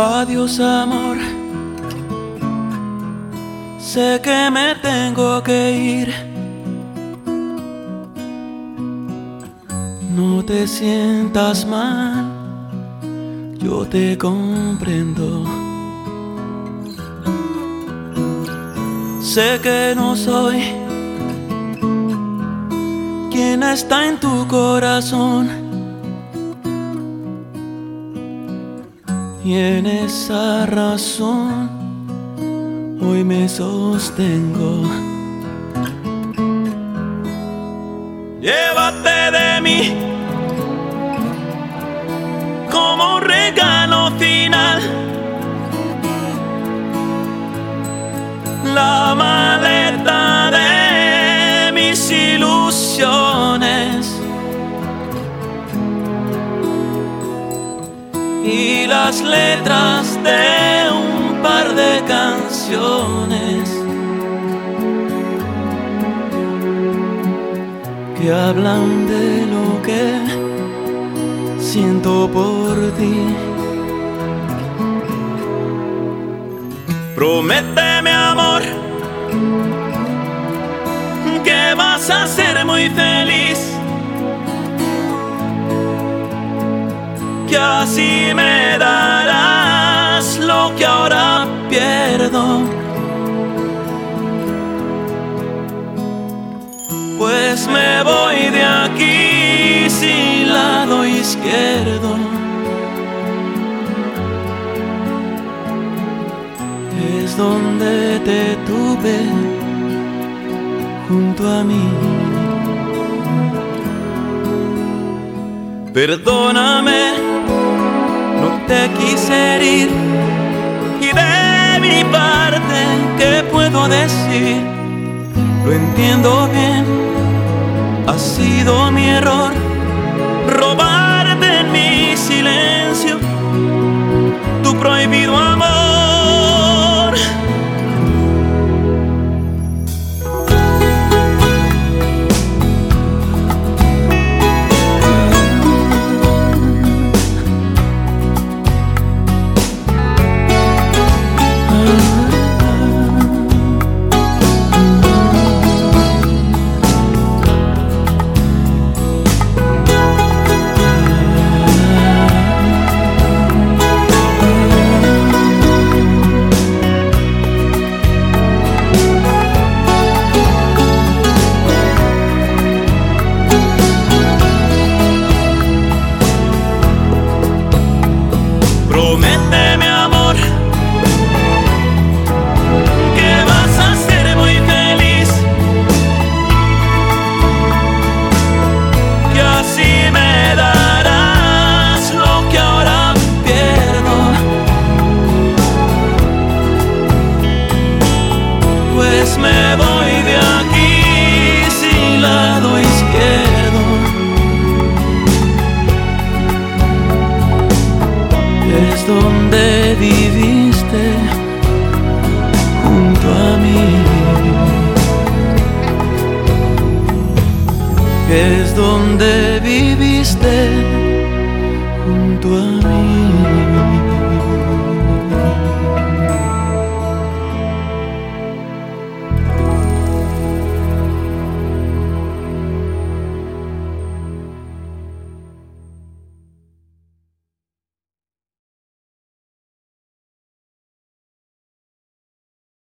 Adiós amor, sé que me tengo que ir. No te sientas mal, yo te comprendo. Sé que no soy quien está en tu corazón. Y en esa razón hoy me sostengo. Llévate de mí como un regalo final. La maleta de mis ilusiones. y las letras de un par de canciones que hablan de lo que siento por ti. Prométeme amor que vas a ser muy feliz que así me darás lo que ahora pierdo. Pues me voy de aquí sin lado izquierdo. Es donde te tuve junto a mí. Perdóname, no te quise herir. Y de mi parte, ¿qué puedo decir? Lo entiendo bien, ha sido mi error. Robarte en mi silencio tu prohibido amor. es donde viviste junto a mí.